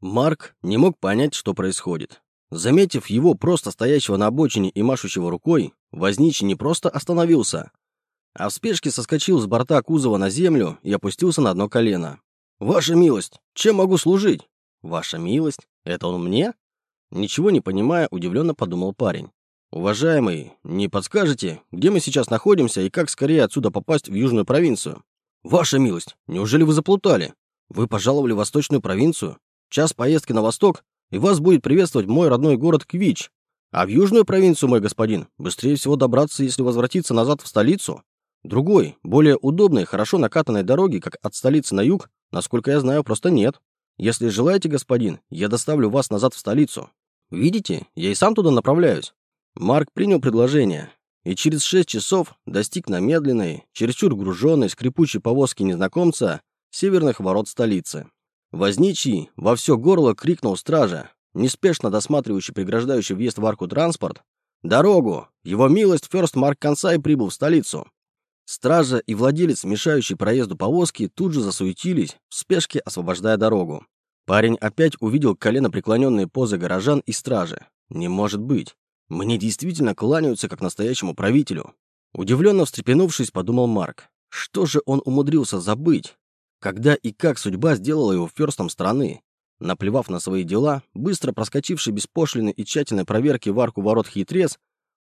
Марк не мог понять, что происходит. Заметив его просто стоящего на обочине и машущего рукой, возничий не просто остановился, а в спешке соскочил с борта кузова на землю и опустился на одно колено. «Ваша милость, чем могу служить?» «Ваша милость? Это он мне?» Ничего не понимая, удивленно подумал парень. «Уважаемый, не подскажете, где мы сейчас находимся и как скорее отсюда попасть в южную провинцию?» «Ваша милость, неужели вы заплутали? Вы пожаловали в восточную провинцию? Час поездки на восток, и вас будет приветствовать мой родной город Квич. А в южную провинцию, мой господин, быстрее всего добраться, если возвратиться назад в столицу. Другой, более удобной, хорошо накатанной дороги, как от столицы на юг, насколько я знаю, просто нет. Если желаете, господин, я доставлю вас назад в столицу. Видите, я и сам туда направляюсь. Марк принял предложение и через шесть часов достиг на медленной, чересчур груженной, скрипучей повозки незнакомца северных ворот столицы. Возничий во все горло крикнул стража, неспешно досматривающий преграждающий въезд в арку транспорт, «Дорогу! Его милость Ферст Марк Консай прибыл в столицу!» Стража и владелец, мешающий проезду повозки, тут же засуетились, в спешке освобождая дорогу. Парень опять увидел колено преклоненные позы горожан и стражи. Не может быть. Мне действительно кланяются как настоящему правителю. Удивленно встрепенувшись, подумал Марк. Что же он умудрился забыть? Когда и как судьба сделала его ферстом страны? Наплевав на свои дела, быстро проскочивший без пошлины и тщательной проверки в арку ворот хитрец,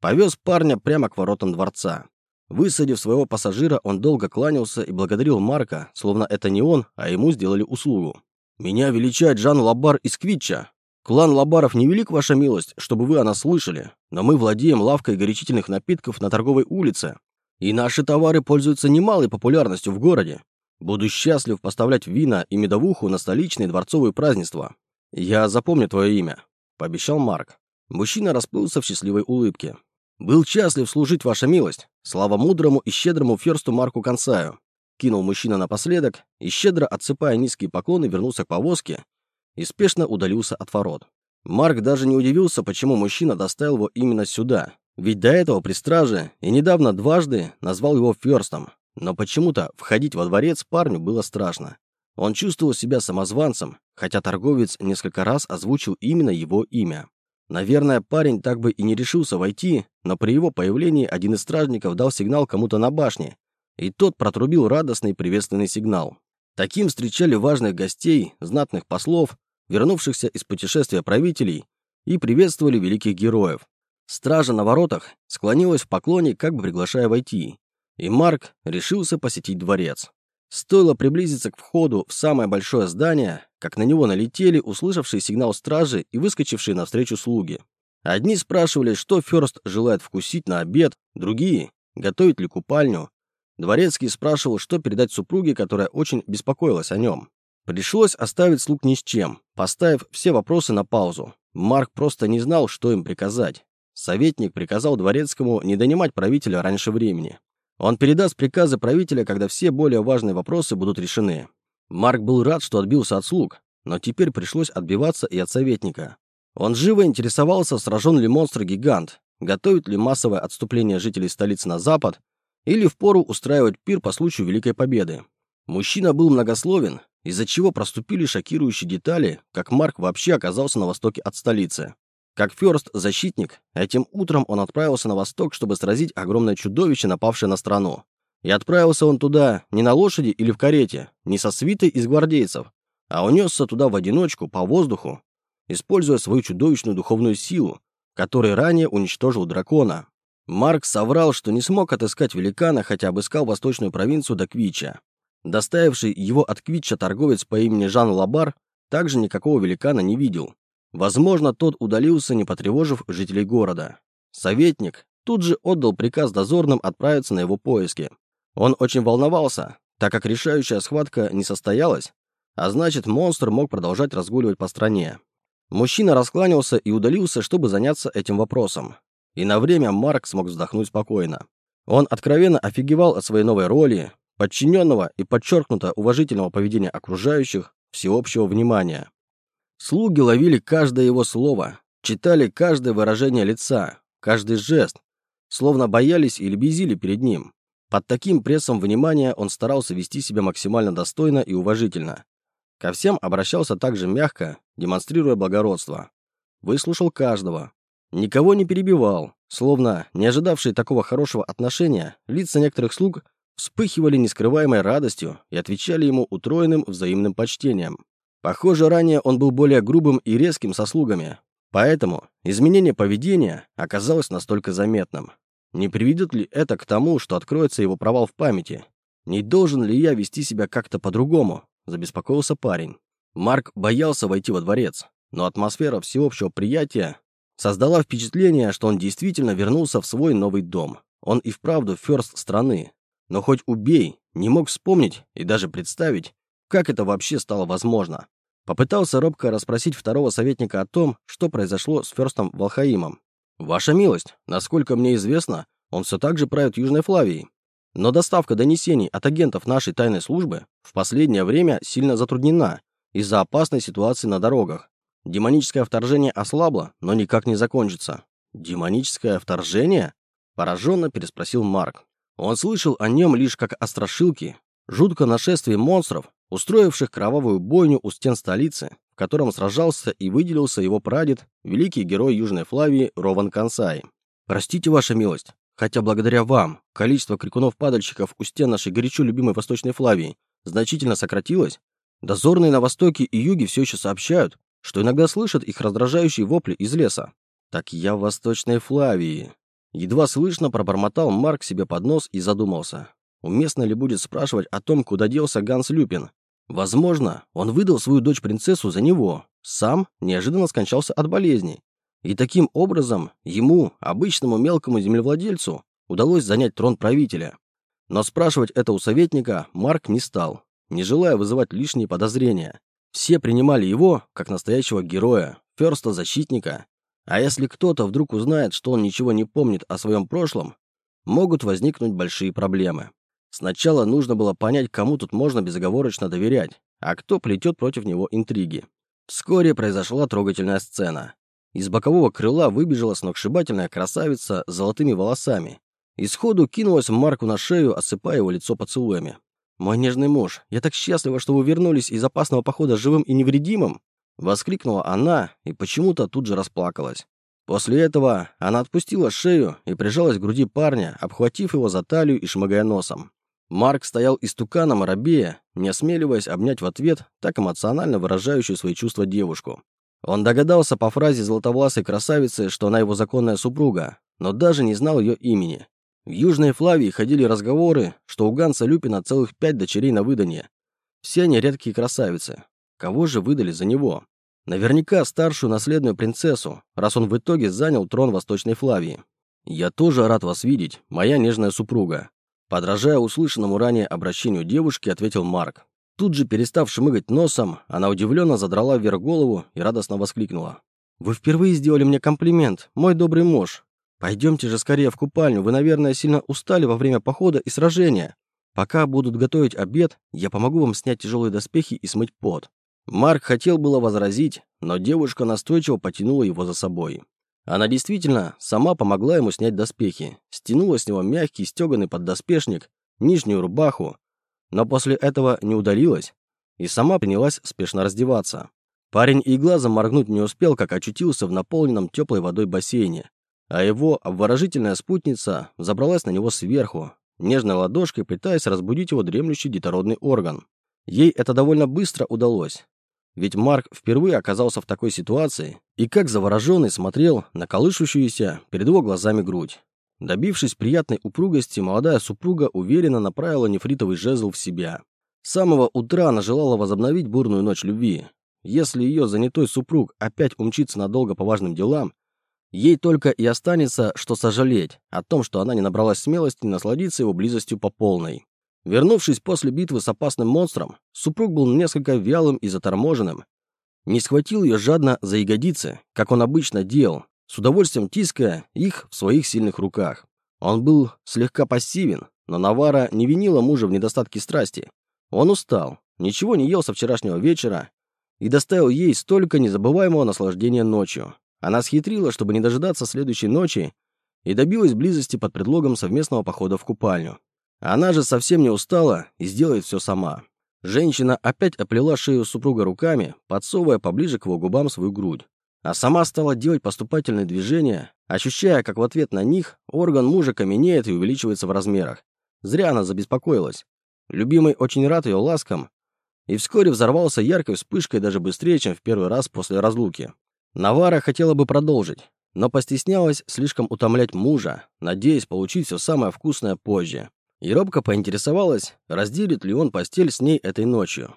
повез парня прямо к воротам дворца. Высадив своего пассажира, он долго кланялся и благодарил Марка, словно это не он, а ему сделали услугу. «Меня величает Жан Лабар из Квитча. Клан Лабаров не велик, ваша милость, чтобы вы о нас слышали, но мы владеем лавкой горячительных напитков на торговой улице, и наши товары пользуются немалой популярностью в городе. Буду счастлив поставлять вина и медовуху на столичные дворцовые празднества. Я запомню твое имя», — пообещал Марк. Мужчина расплылся в счастливой улыбке. «Был счастлив служить, ваша милость. Слава мудрому и щедрому ферсту Марку Консаю». Кинул мужчина напоследок и, щедро отсыпая низкие поклоны, вернулся к повозке и спешно удалился от ворот. Марк даже не удивился, почему мужчина доставил его именно сюда. Ведь до этого при страже и недавно дважды назвал его ферстом. Но почему-то входить во дворец парню было страшно. Он чувствовал себя самозванцем, хотя торговец несколько раз озвучил именно его имя. Наверное, парень так бы и не решился войти, но при его появлении один из стражников дал сигнал кому-то на башне, и тот протрубил радостный приветственный сигнал. Таким встречали важных гостей, знатных послов, вернувшихся из путешествия правителей, и приветствовали великих героев. Стража на воротах склонилась в поклоне, как бы приглашая войти, и Марк решился посетить дворец. Стоило приблизиться к входу в самое большое здание, как на него налетели услышавшие сигнал стражи и выскочившие навстречу слуги. Одни спрашивали, что Фёрст желает вкусить на обед, другие — готовить ли купальню. Дворецкий спрашивал, что передать супруге, которая очень беспокоилась о нем. Пришлось оставить слуг ни с чем, поставив все вопросы на паузу. Марк просто не знал, что им приказать. Советник приказал Дворецкому не донимать правителя раньше времени. Он передаст приказы правителя, когда все более важные вопросы будут решены. Марк был рад, что отбился от слуг, но теперь пришлось отбиваться и от советника. Он живо интересовался, сражен ли монстр-гигант, готовит ли массовое отступление жителей столицы на запад, или впору устраивать пир по случаю Великой Победы. Мужчина был многословен, из-за чего проступили шокирующие детали, как Марк вообще оказался на востоке от столицы. Как Фёрст-защитник, этим утром он отправился на восток, чтобы сразить огромное чудовище, напавшее на страну. И отправился он туда не на лошади или в карете, не со свитой из гвардейцев, а унесся туда в одиночку, по воздуху, используя свою чудовищную духовную силу, которой ранее уничтожил дракона. Марк соврал, что не смог отыскать великана, хотя обыскал восточную провинцию до Квича. Доставивший его от Квича торговец по имени Жан Лабар также никакого великана не видел, Возможно, тот удалился, не потревожив жителей города. Советник тут же отдал приказ дозорным отправиться на его поиски. Он очень волновался, так как решающая схватка не состоялась, а значит, монстр мог продолжать разгуливать по стране. Мужчина раскланялся и удалился, чтобы заняться этим вопросом. И на время Марк смог вздохнуть спокойно. Он откровенно офигевал от своей новой роли, подчиненного и подчеркнуто уважительного поведения окружающих, всеобщего внимания. Слуги ловили каждое его слово, читали каждое выражение лица, каждый жест, словно боялись или безили перед ним. Под таким прессом внимания он старался вести себя максимально достойно и уважительно. Ко всем обращался также мягко, демонстрируя благородство. Выслушал каждого. Никого не перебивал, словно, не ожидавшие такого хорошего отношения, лица некоторых слуг вспыхивали нескрываемой радостью и отвечали ему утроенным взаимным почтением. Похоже, ранее он был более грубым и резким со слугами, поэтому изменение поведения оказалось настолько заметным. Не приведет ли это к тому, что откроется его провал в памяти? Не должен ли я вести себя как-то по-другому? Забеспокоился парень. Марк боялся войти во дворец, но атмосфера всеобщего приятия создала впечатление, что он действительно вернулся в свой новый дом. Он и вправду ферст страны. Но хоть убей, не мог вспомнить и даже представить, как это вообще стало возможно. Попытался робко расспросить второго советника о том, что произошло с Ферстом Волхаимом. «Ваша милость, насколько мне известно, он все так же правит Южной Флавией. Но доставка донесений от агентов нашей тайной службы в последнее время сильно затруднена из-за опасной ситуации на дорогах. Демоническое вторжение ослабло, но никак не закончится». «Демоническое вторжение?» – пораженно переспросил Марк. Он слышал о нем лишь как о страшилке, жутком нашествии монстров, устроивших кровавую бойню у стен столицы, в котором сражался и выделился его прадед, великий герой Южной Флавии Рован Кансай. «Простите, ваша милость, хотя благодаря вам количество крикунов-падальщиков у стен нашей горячо любимой Восточной Флавии значительно сократилось, дозорные на востоке и юге все еще сообщают, что иногда слышат их раздражающие вопли из леса. Так я в Восточной Флавии». Едва слышно пробормотал Марк себе под нос и задумался. Уместно ли будет спрашивать о том, куда делся Ганс Люпин, Возможно, он выдал свою дочь-принцессу за него, сам неожиданно скончался от болезни. И таким образом ему, обычному мелкому землевладельцу, удалось занять трон правителя. Но спрашивать это у советника Марк не стал, не желая вызывать лишние подозрения. Все принимали его как настоящего героя, ферста-защитника. А если кто-то вдруг узнает, что он ничего не помнит о своем прошлом, могут возникнуть большие проблемы. Сначала нужно было понять, кому тут можно безоговорочно доверять, а кто плетет против него интриги. Вскоре произошла трогательная сцена. Из бокового крыла выбежала сногсшибательная красавица с золотыми волосами и сходу кинулась Марку на шею, осыпая его лицо поцелуями. «Мой нежный муж, я так счастлива, что вы вернулись из опасного похода живым и невредимым!» Воскликнула она и почему-то тут же расплакалась. После этого она отпустила шею и прижалась к груди парня, обхватив его за талию и шмыгая носом. Марк стоял истуканом рабея, не осмеливаясь обнять в ответ так эмоционально выражающую свои чувства девушку. Он догадался по фразе золотовласой красавицы, что она его законная супруга, но даже не знал ее имени. В Южной Флавии ходили разговоры, что у Ганса Люпина целых пять дочерей на выданье. Все они редкие красавицы. Кого же выдали за него? Наверняка старшую наследную принцессу, раз он в итоге занял трон Восточной Флавии. «Я тоже рад вас видеть, моя нежная супруга», Подражая услышанному ранее обращению девушки, ответил Марк. Тут же, перестав шмыгать носом, она удивленно задрала вверх голову и радостно воскликнула. «Вы впервые сделали мне комплимент, мой добрый муж. Пойдемте же скорее в купальню, вы, наверное, сильно устали во время похода и сражения. Пока будут готовить обед, я помогу вам снять тяжелые доспехи и смыть пот». Марк хотел было возразить, но девушка настойчиво потянула его за собой. Она действительно сама помогла ему снять доспехи, стянула с него мягкий стеганый поддоспешник, нижнюю рубаху, но после этого не удалилась и сама принялась спешно раздеваться. Парень и глазом моргнуть не успел, как очутился в наполненном теплой водой бассейне, а его обворожительная спутница забралась на него сверху, нежной ладошкой пытаясь разбудить его дремлющий детородный орган. Ей это довольно быстро удалось, ведь Марк впервые оказался в такой ситуации и как завороженный смотрел на колышущуюся перед его глазами грудь. Добившись приятной упругости, молодая супруга уверенно направила нефритовый жезл в себя. С самого утра она желала возобновить бурную ночь любви. Если ее занятой супруг опять умчится надолго по важным делам, ей только и останется, что сожалеть о том, что она не набралась смелости насладиться его близостью по полной. Вернувшись после битвы с опасным монстром, супруг был несколько вялым и заторможенным. Не схватил ее жадно за ягодицы, как он обычно делал, с удовольствием тиская их в своих сильных руках. Он был слегка пассивен, но Навара не винила мужа в недостатке страсти. Он устал, ничего не ел со вчерашнего вечера и доставил ей столько незабываемого наслаждения ночью. Она схитрила, чтобы не дожидаться следующей ночи, и добилась близости под предлогом совместного похода в купальню. Она же совсем не устала и сделает все сама. Женщина опять оплела шею супруга руками, подсовывая поближе к его губам свою грудь. А сама стала делать поступательные движения, ощущая, как в ответ на них орган мужа каменеет и увеличивается в размерах. Зря она забеспокоилась. Любимый очень рад ее ласкам, и вскоре взорвался яркой вспышкой даже быстрее, чем в первый раз после разлуки. Навара хотела бы продолжить, но постеснялась слишком утомлять мужа, надеясь получить все самое вкусное позже. И робко поинтересовалась, разделит ли он постель с ней этой ночью.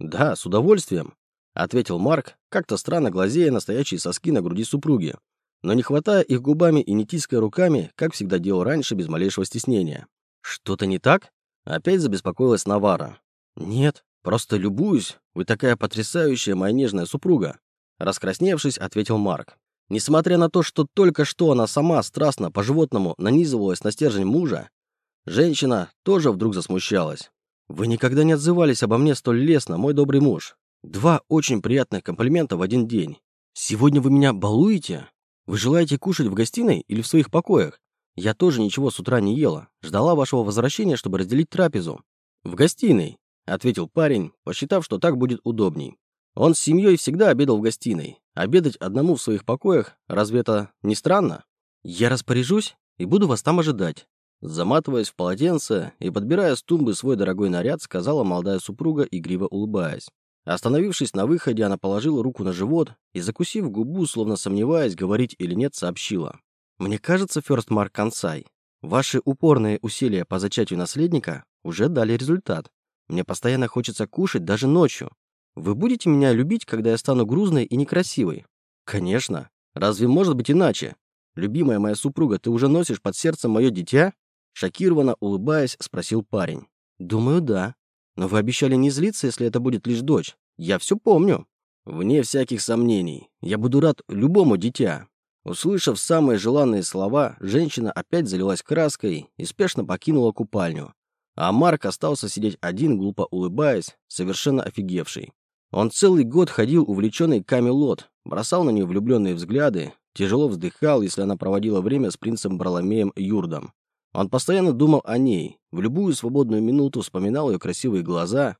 «Да, с удовольствием», — ответил Марк, как-то странно глазея на стоячие соски на груди супруги, но не хватая их губами и не тиская руками, как всегда делал раньше, без малейшего стеснения. «Что-то не так?» — опять забеспокоилась Навара. «Нет, просто любуюсь. Вы такая потрясающая моя нежная супруга», — раскрасневшись, ответил Марк. Несмотря на то, что только что она сама страстно по-животному нанизывалась на стержень мужа, Женщина тоже вдруг засмущалась. «Вы никогда не отзывались обо мне столь лестно, мой добрый муж. Два очень приятных комплимента в один день. Сегодня вы меня балуете? Вы желаете кушать в гостиной или в своих покоях? Я тоже ничего с утра не ела. Ждала вашего возвращения, чтобы разделить трапезу. В гостиной, ответил парень, посчитав, что так будет удобней. Он с семьей всегда обедал в гостиной. Обедать одному в своих покоях, разве это не странно? Я распоряжусь и буду вас там ожидать. Заматываясь в полотенце и подбирая с тумбы свой дорогой наряд, сказала молодая супруга, игриво улыбаясь. Остановившись на выходе, она положила руку на живот и, закусив губу, словно сомневаясь, говорить или нет, сообщила. «Мне кажется, Фёрстмарк Консай, ваши упорные усилия по зачатию наследника уже дали результат. Мне постоянно хочется кушать даже ночью. Вы будете меня любить, когда я стану грузной и некрасивой?» «Конечно. Разве может быть иначе? Любимая моя супруга, ты уже носишь под сердцем мое дитя?» Шокированно улыбаясь, спросил парень. «Думаю, да. Но вы обещали не злиться, если это будет лишь дочь. Я все помню». «Вне всяких сомнений. Я буду рад любому дитя». Услышав самые желанные слова, женщина опять залилась краской и спешно покинула купальню. А Марк остался сидеть один, глупо улыбаясь, совершенно офигевший. Он целый год ходил увлеченный Камелот, бросал на нее влюбленные взгляды, тяжело вздыхал, если она проводила время с принцем Бароломеем Юрдом. Он постоянно думал о ней, в любую свободную минуту вспоминал ее красивые глаза,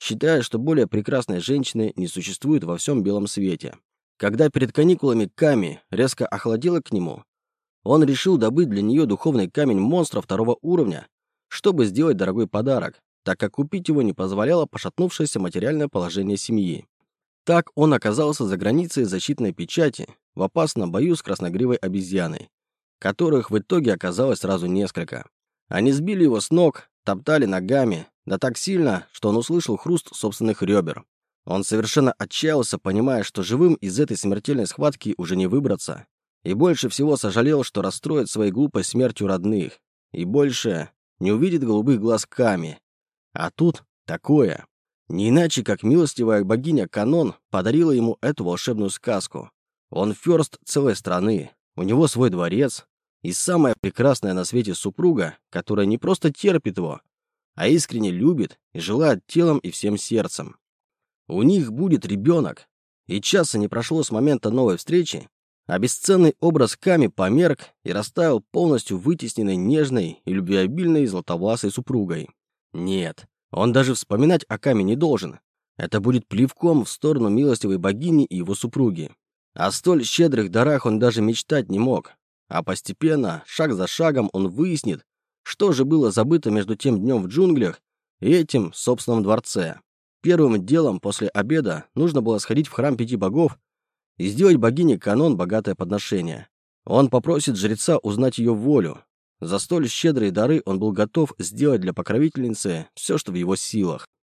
считая, что более прекрасной женщины не существует во всем белом свете. Когда перед каникулами Ками резко охладела к нему, он решил добыть для нее духовный камень монстра второго уровня, чтобы сделать дорогой подарок, так как купить его не позволяло пошатнувшееся материальное положение семьи. Так он оказался за границей защитной печати в опасном бою с красногривой обезьяной, которых в итоге оказалось сразу несколько. Они сбили его с ног, топтали ногами, да так сильно, что он услышал хруст собственных ребер. Он совершенно отчаялся, понимая, что живым из этой смертельной схватки уже не выбраться. И больше всего сожалел, что расстроит своей глупой смертью родных. И больше не увидит голубых глаз Ками. А тут такое. Не иначе, как милостивая богиня Канон подарила ему эту волшебную сказку. Он ферст целой страны, у него свой дворец и самая прекрасная на свете супруга, которая не просто терпит его, а искренне любит и желает телом и всем сердцем. У них будет ребенок, и часа не прошло с момента новой встречи, а бесценный образ Ками померк и растаял полностью вытесненной нежной и любвеобильной златовласой супругой. Нет, он даже вспоминать о Ками не должен. Это будет плевком в сторону милостивой богини и его супруги. О столь щедрых дарах он даже мечтать не мог. А постепенно, шаг за шагом, он выяснит, что же было забыто между тем днем в джунглях и этим собственном дворце. Первым делом после обеда нужно было сходить в храм пяти богов и сделать богине канон богатое подношение. Он попросит жреца узнать ее волю. За столь щедрые дары он был готов сделать для покровительницы все, что в его силах.